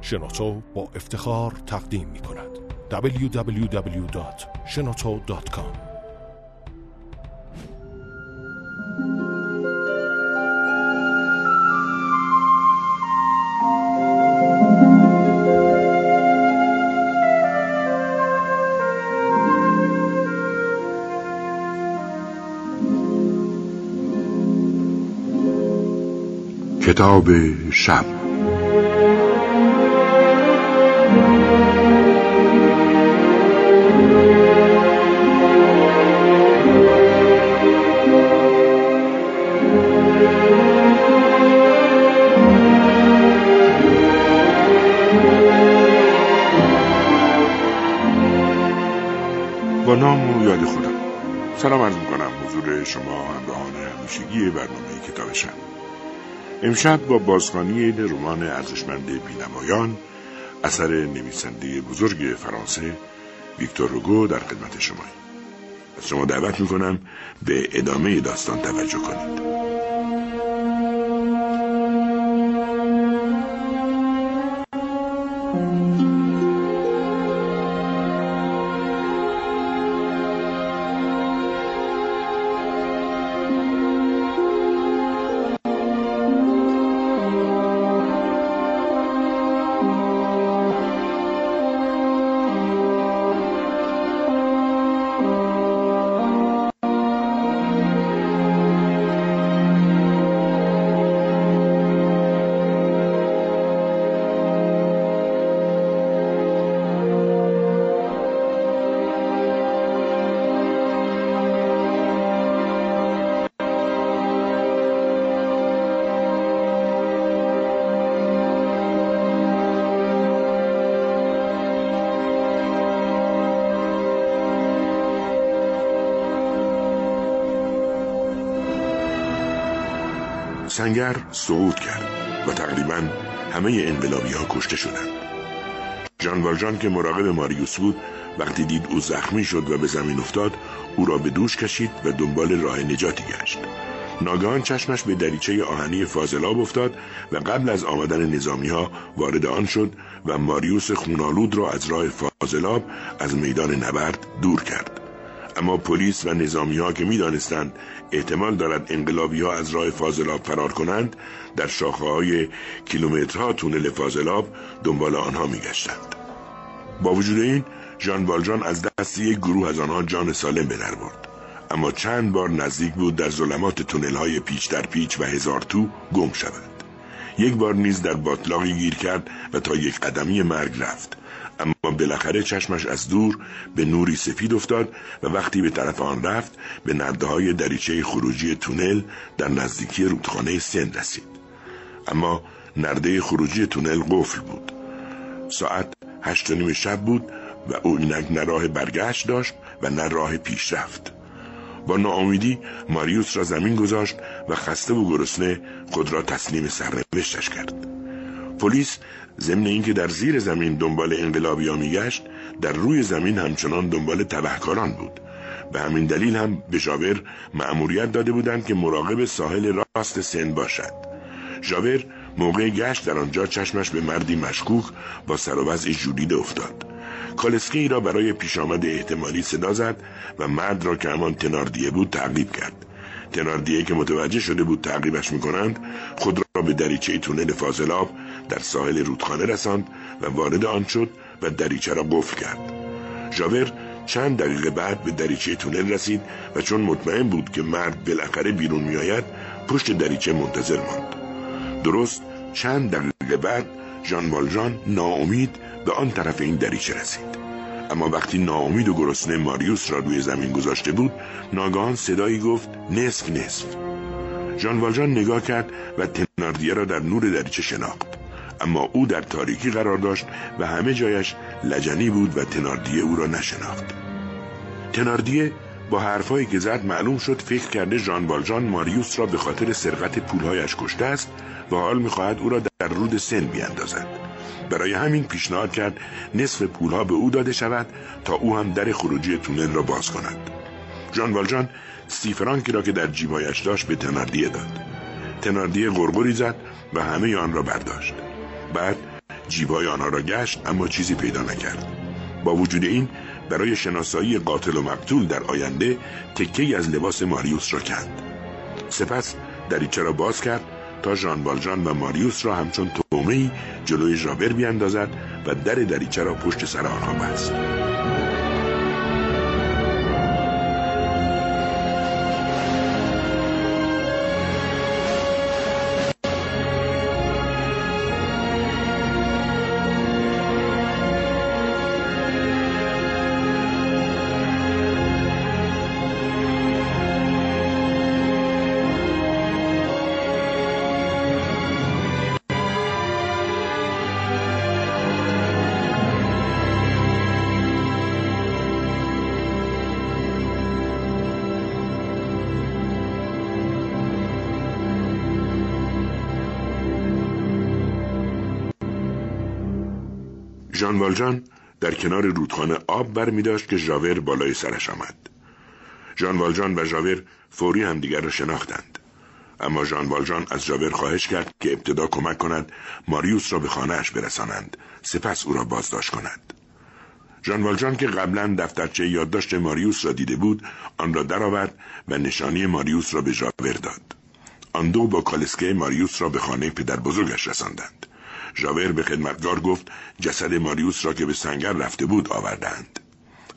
شنوتو با افتخار تقدیم می کند. www.shenoto.com کتاب شب حضور شما همراهان همیشگی برنامه کتاب شب امشب با بازخوانی رمان ارزشمند بینمایان اثر نویسنده بزرگ فرانسه ویکتور روگو در خدمت شما از شما دعوت می‌کنم به ادامه داستان توجه کنید. سنگر صعود کرد و تقریبا همه انقلابی ها کشته شدند. جان والجان که مراقب ماریوس بود وقتی دید او زخمی شد و به زمین افتاد او را به دوش کشید و دنبال راه نجاتی گشت. ناگهان چشمش به دریچه آهنی فاضلاب افتاد و قبل از آمدن نظامی ها وارد آن شد و ماریوس خونالود را از راه فاضلاب از میدان نبرد دور کرد. اما پلیس و نظامی ها که می‌دانستند احتمال دارد انقلابی ها از راه فاضلاب فرار کنند در شاخه های کیلومترها تونل فاضلاب دنبال آنها میگشتند. با وجود این ژان والجان از دست یک گروه از آنها جان سالم به برد اما چند بار نزدیک بود در ظلمات تونل های پیچ در پیچ و هزار تو گم شود یک بار نیز در باطلاقی گیر کرد و تا یک قدمی مرگ رفت. اما بالاخره چشمش از دور به نوری سفید افتاد و وقتی به طرف آن رفت به نرده های دریچه خروجی تونل در نزدیکی رودخانه سند رسید. اما نرده خروجی تونل قفل بود. ساعت هشت نیم شب بود و او اینک نه راه برگشت داشت و نه راه پیشرفت با ناامیدی ماریوس را زمین گذاشت و خسته و گرسنه خود را تسلیم سرنوشتش کرد. پلیس ضمن اینکه در زیر زمین دنبال انقلابیا میگشت در روی زمین همچنان دنبال تبهکاران بود. به همین دلیل هم به ژاور مأموریت داده بودند که مراقب ساحل راست سن باشد. ژاور موقع گشت در آنجا چشمش به مردی مشکوک با سر و جولیده افتاد. کالسکی را برای پیش آمد احتمالی صدا زد و مرد را که همان تناردیه بود تعقیب کرد. تناردیه که متوجه شده بود تعقیبش می‌کنند خود را به دریچه تونل فاضلاب در ساحل رودخانه رساند و وارد آن شد و دریچه را قفل کرد. ژاور چند دقیقه بعد به دریچه تونل رسید و چون مطمئن بود که مرد بالاخره بیرون میآید پشت دریچه منتظر ماند. درست چند دقیقه بعد ژان والژان ناامید به آن طرف این دریچه رسید. اما وقتی ناامید و گرسنه ماریوس را روی زمین گذاشته بود ناگهان صدایی گفت نصف نصف. ژان والژان نگاه کرد و تناردیه را در نور دریچه شناخت. اما او در تاریکی قرار داشت و همه جایش لجنی بود و تناردیه او را نشناخت. تناردیه با حرفهایی که زد معلوم شد فکر کرده ژان والژان ماریوس را به خاطر سرقت پولهایش کشته است و حال می‌خواهد او را در رود سن بیاندازد. برای همین پیشنهاد کرد نصف پولها به او داده شود تا او هم در خروجی تونل را باز کند. ژان والژان سی فرانکی را که در جیبایش داشت به تناردیه داد. تناردیه غرغری زد و همه آن را برداشت. بعد جیبای آنها را گشت اما چیزی پیدا نکرد. با وجود این برای شناسایی قاتل و مقتول در آینده تکه از لباس ماریوس را کند. سپس دریچه را باز کرد تا ژان والژان و ماریوس را همچون تومهای جلوی ژاور بیاندازد و در دریچه را پشت سر آنها بست ژان والژان در کنار رودخانه آب بر می داشت که ژاور بالای سرش آمد. ژان والژان و ژاور فوری همدیگر را شناختند. اما ژان والژان از ژاور خواهش کرد که ابتدا کمک کند ماریوس را به خانهاش برسانند سپس او را بازداشت کند ژان والژان که قبلا دفترچه یادداشت ماریوس را دیده بود آن را درآورد و نشانی ماریوس را به ژاور داد آن دو با کالسکه ماریوس را به خانه پدر بزرگش رساندند ژاور به خدمتگار گفت جسد ماریوس را که به سنگر رفته بود آوردند.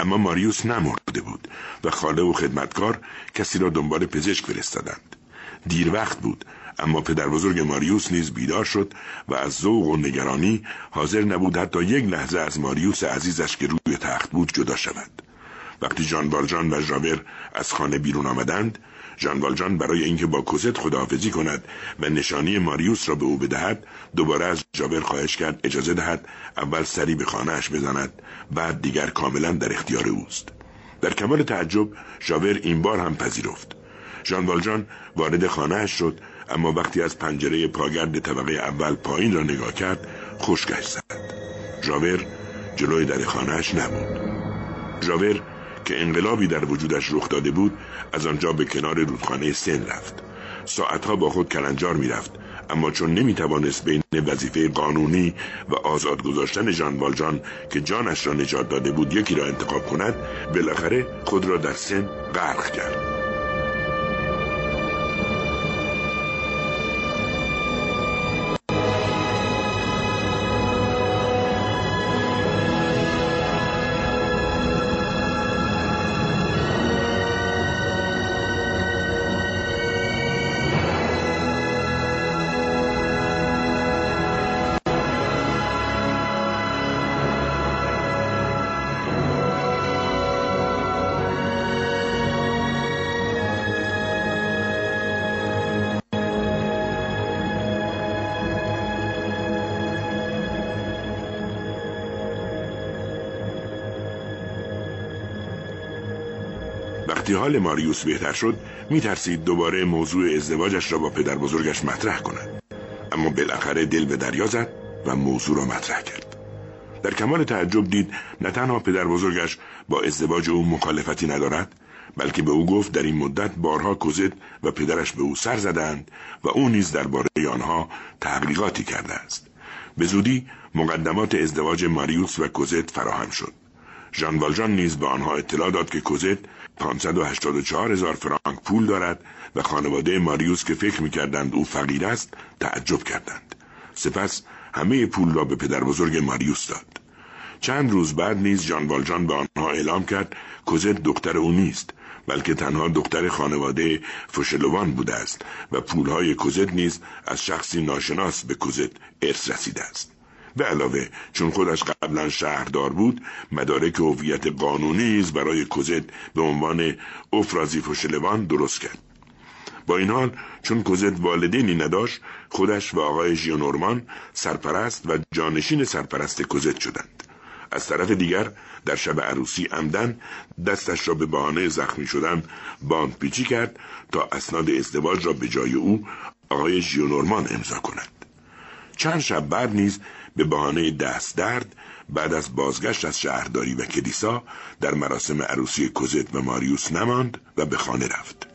اما ماریوس نمرده بود و خاله و خدمتکار کسی را دنبال پزشک فرستادند. دیر وقت بود اما پدر بزرگ ماریوس نیز بیدار شد و از ذوق و نگرانی حاضر نبود حتی یک لحظه از ماریوس عزیزش که روی تخت بود جدا شود. وقتی جان والجان و ژاور از خانه بیرون آمدند ژان والجان برای اینکه با کوزت خداحافظی کند و نشانی ماریوس را به او بدهد دوباره از ژاور خواهش کرد اجازه دهد اول سری به خانهاش بزند بعد دیگر کاملا در اختیار اوست. در کمال تعجب ژاور این بار هم پذیرفت. ژان والجان وارد خانهاش شد اما وقتی از پنجره پاگرد طبقه اول پایین را نگاه کرد خشکش زد. ژاور جلوی در خانهاش نبود. ژاور که انقلابی در وجودش رخ داده بود از آنجا به کنار رودخانه سن رفت. ساعتها با خود کلنجار می‌رفت اما چون نمی‌توانست بین وظیفه قانونی و آزاد گذاشتن ژان والجان که جانش را نجات داده بود یکی را انتخاب کند بالاخره خود را در سن غرق کرد. وقتی حال ماریوس بهتر شد میترسید دوباره موضوع ازدواجش را با پدر بزرگش مطرح کند. اما بالاخره دل به دریا زد و موضوع را مطرح کرد. در کمال تعجب دید نه تنها پدر بزرگش با ازدواج او مخالفتی ندارد بلکه به او گفت در این مدت بارها کوزت و پدرش به او سر زدند و او نیز درباره آنها تحقیقاتی کرده است. به زودی مقدمات ازدواج ماریوس و کوزت فراهم شد. ژان والژان نیز به آنها اطلاع داد که کوزت 584 هزار فرانک پول دارد و خانواده ماریوس که فکر می‌کردند او فقیر است تعجب کردند. سپس همه پول را به پدر بزرگ ماریوس داد. چند روز بعد نیز جان والجان به آنها اعلام کرد کوزت دختر او نیست بلکه تنها دختر خانواده فوشلوان بوده است و پولهای کوزت نیز از شخصی ناشناس به کوزت ارث رسیده است. به علاوه چون خودش قبلا شهردار بود مدارک هویت قانونی نیز برای کوزت به عنوان افرازی فوشلوان درست کرد. با این حال چون کوزت والدینی نداشت خودش و آقای ژیونورمان سرپرست و جانشین سرپرست کوزت شدند. از طرف دیگر در شب عروسی عمدن دستش را به بهانه زخمی شدن باند پیچی کرد تا اسناد ازدواج را به جای او آقای ژیونورمان امضا کند. چند شب بعد نیز به بهانه دست درد بعد از بازگشت از شهرداری و کلیسا در مراسم عروسی کوزت و ماریوس نماند و به خانه رفت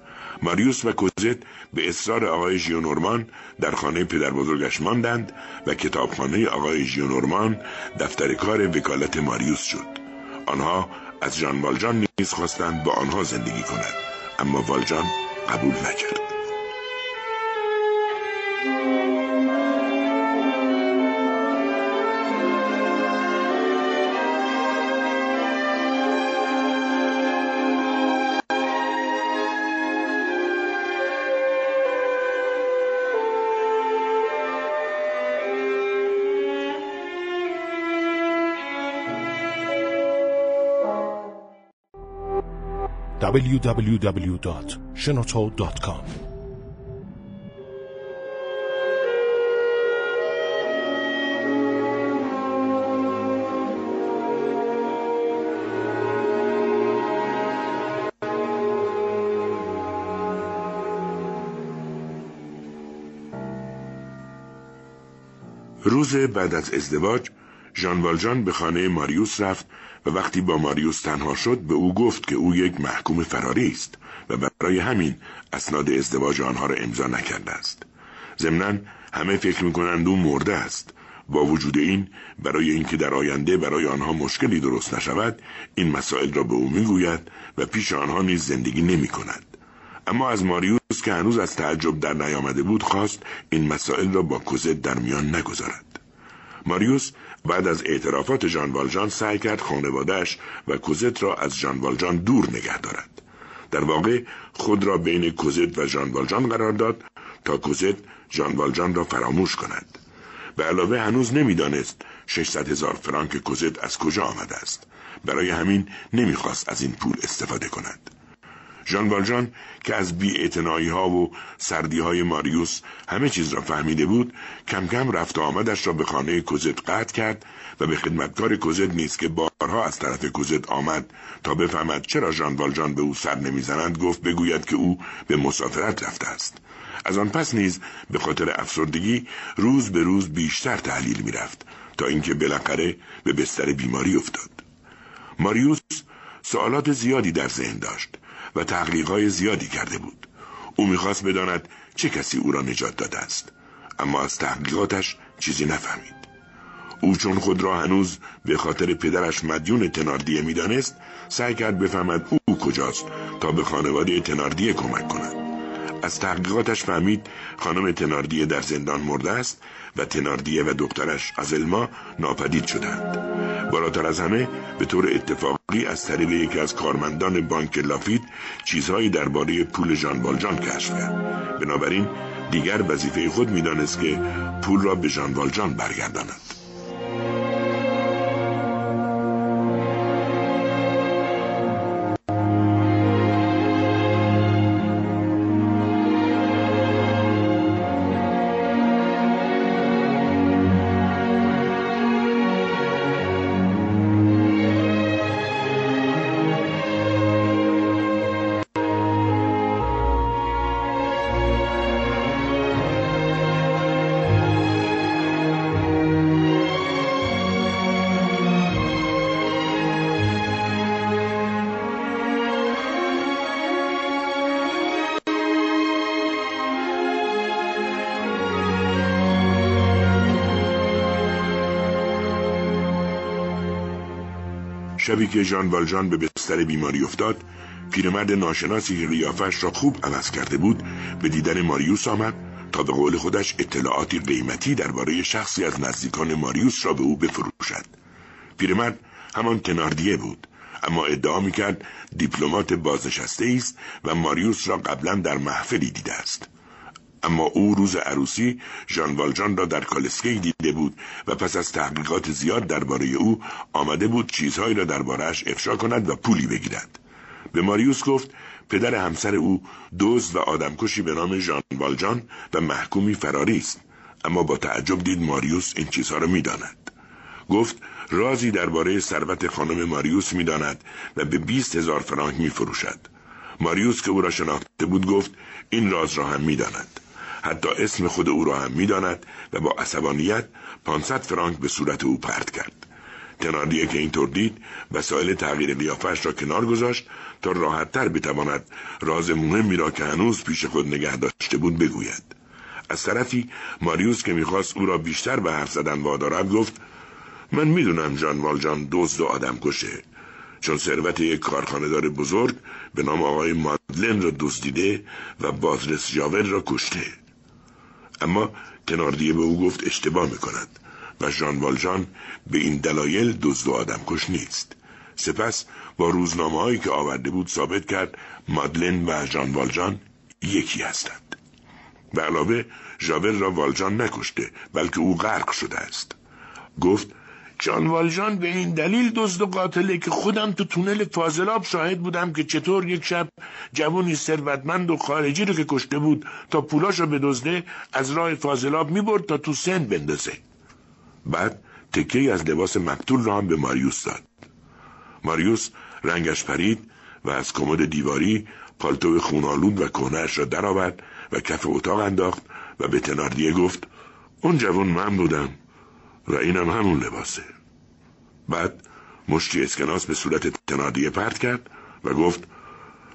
ماریوس و کوزت به اصرار آقای ژیونورمان در خانه پدر بزرگش ماندند و کتابخانه آقای ژیونورمان دفتر کار وکالت ماریوس شد. آنها از ژان والجان نیز خواستند با آنها زندگی کند اما والجان قبول نکرد. www.shenoto.com روز بعد از ازدواج ژان والجان به خانه ماریوس رفت و وقتی با ماریوس تنها شد به او گفت که او یک محکوم فراری است و برای همین اسناد ازدواج آنها را امضا نکرده است. ضمنا همه فکر می‌کنند او مرده است. با وجود این برای اینکه در آینده برای آنها مشکلی درست نشود این مسائل را به او می‌گوید و پیش آنها نیز زندگی نمی کند. اما از ماریوس که هنوز از تعجب در نیامده بود خواست این مسائل را با کوزت در میان نگذارد. ماریوس بعد از اعترافات ژان والژان سعی کرد خانوادهش و کوزت را از ژان والژان دور نگه دارد. در واقع خود را بین کوزت و ژان والژان قرار داد تا کوزت ژان والژان را فراموش کند. به علاوه هنوز نمی‌دانست 600 هزار فرانک کوزت از کجا آمده است. برای همین نمی‌خواست از این پول استفاده کند. ژان والژان که از بی ها و سردی های ماریوس همه چیز را فهمیده بود کم کم رفت و آمدش را به خانه کوزت قطع کرد و به خدمتکار کوزت نیز که بارها از طرف کوزت آمد تا بفهمد چرا ژان والژان به او سر نمی‌زنند گفت بگوید که او به مسافرت رفته است. از آن پس نیز به خاطر افسردگی روز به روز بیشتر تحلیل می‌رفت تا اینکه بالاخره به بستر بیماری افتاد. ماریوس سوالات زیادی در ذهن داشت. و تحقیقهای زیادی کرده بود. او می‌خواست بداند چه کسی او را نجات داده است. اما از تحقیقاتش چیزی نفهمید. او چون خود را هنوز به خاطر پدرش مدیون تناردیه می‌دانست سعی کرد بفهمد او کجاست تا به خانواده تناردیه کمک کند. از تحقیقاتش فهمید خانم تناردیه در زندان مرده است و تناردیه و دخترش از الما ناپدید شدند بالاتر از همه به طور اتفاقی از طریق یکی از کارمندان بانک لافید چیزهایی درباره پول ژان والجان کشف کرد. بنابراین دیگر وظیفه خود می‌دانست که پول را به ژان والجان برگرداند. شبی که ژان والژان به بستر بیماری افتاد پیرمرد ناشناسی که ریافش را خوب عوض کرده بود به دیدن ماریوس آمد تا به قول خودش اطلاعاتی قیمتی درباره شخصی از نزدیکان ماریوس را به او بفروشد. پیرمرد همان تناردیه بود اما ادعا می‌کرد دیپلمات بازنشسته است و ماریوس را قبلا در محفلی دیده است. اما او روز عروسی ژان والجان را در کالسکی دیده بود و پس از تحقیقات زیاد درباره او آمده بود چیزهایی را دربارهش افشا کند و پولی بگیرد. به ماریوس گفت پدر همسر او دوز و آدمکشی به نام ژان والجان و محکومی فراری است. اما با تعجب دید ماریوس این چیزها را می‌داند. گفت رازی درباره ثروت خانم ماریوس می‌داند و به بیست هزار فرانک میفروشد. ماریوس که او را شناخته بود گفت این راز را هم می‌داند. حتی اسم خود او را هم می‌داند و با عصبانیت 500 فرانک به صورت او پرت کرد. تناردیه که اینطور دید وسایل تغییر قیافش را کنار گذاشت تا راحتتر بتواند راز مهمی را که هنوز پیش خود نگه داشته بود بگوید. از طرفی ماریوس که می‌خواست او را بیشتر به حرف زدن وادارد گفت من می‌دونم جان والجان دزد و آدم کشه. چون ثروت یک کارخانهدار بزرگ به نام آقای مادلن را دزدیده و بازرس جاور را کشته. اما تناردیه به او گفت اشتباه می‌کند و ژان والژان به این دلایل دزد و کش نیست. سپس با روزنامه هایی که آورده بود ثابت کرد مادلن و ژان والژان یکی هستند. به علاوه ژاور را والژان نکشته بلکه او غرق شده است. گفت جان والژان به این دلیل دزد و قاتله که خودم تو تونل فاضلاب شاهد بودم که چطور یک شب جوانی ثروتمند و خارجی رو که کشته بود تا پولاشو بدزده از راه فاضلاب می‌برد تا تو سن بندازه. بعد تکه از لباس مقتول را هم به ماریوس داد. ماریوس رنگش پرید و از کمد دیواری پالتو خونالود و کهنهاش را درآورد و کف اتاق انداخت و به تناردیه گفت اون جوان من بودم. و اینم همون لباسه. بعد مشتی اسکناس به صورت تناردیه پرت کرد و گفت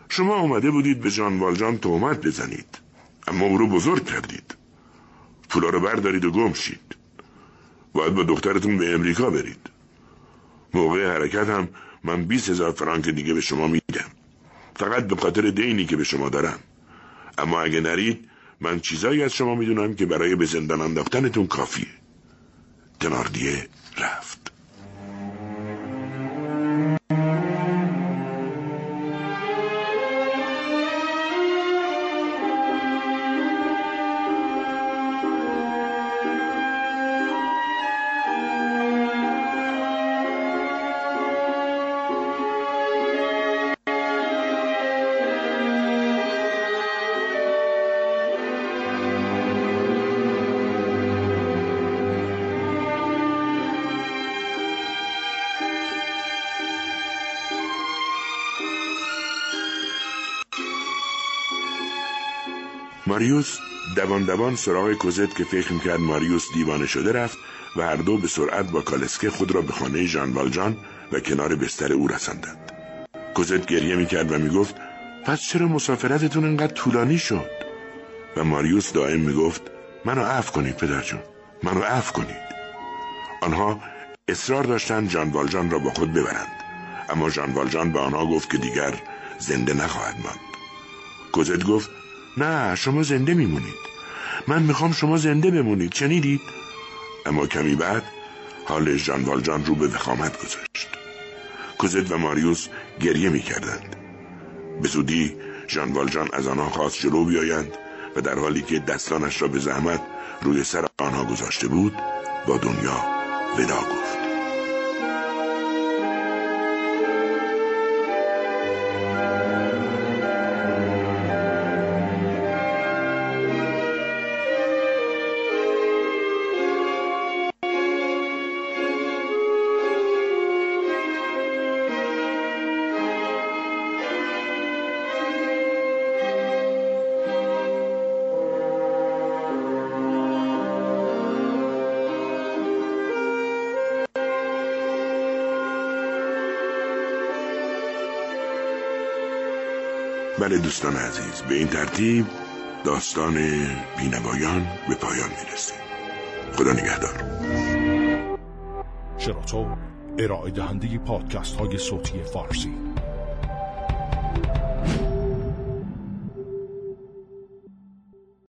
شما اومده بودید به جان والجان تهمت بزنید اما او رو بزرگ کردید. پولا رو بردارید و گم شید. باید با دخترتون به امریکا برید. موقع حرکت هم من 20 هزار فرانک دیگه به شما میدم. فقط به خاطر دینی که به شما دارم. اما اگه نرید من چیزایی از شما می‌دونم که برای به زندان انداختنتون کافیه. تناردیه رفت. ماریوس دوان دوان سراغ کوزت که فکر می‌کرد ماریوس دیوانه شده رفت و هر دو به سرعت با کالسکه خود را به خانه ژان والجان و کنار بستر او رساندند. کوزت گریه می‌کرد و می‌گفت پس چرا مسافرتتون انقدر طولانی شد؟ و ماریوس دائم می‌گفت منو عفو کنید پدرجون منو عفو کنید. آنها اصرار داشتند جان والجان را با خود ببرند. اما جان والجان به آنها گفت که دیگر زنده نخواهد ماند. کوزت گفت نه شما زنده میمونید. من می‌خوام شما زنده بمونید شنیدید؟ اما کمی بعد حال جان والجان رو به وخامت گذاشت. کوزت و ماریوس گریه می‌کردند. به زودی جان والجان از آنها خواست جلو بیایند و در حالی که دستانش را به زحمت روی سر آنها گذاشته بود با دنیا ودا گفت. بله دوستان عزیز به این ترتیب داستان بینوایان به پایان می‌رسه خدا نگهدار. شراطو ارائه دهنده پادکست های صوتی فارسی.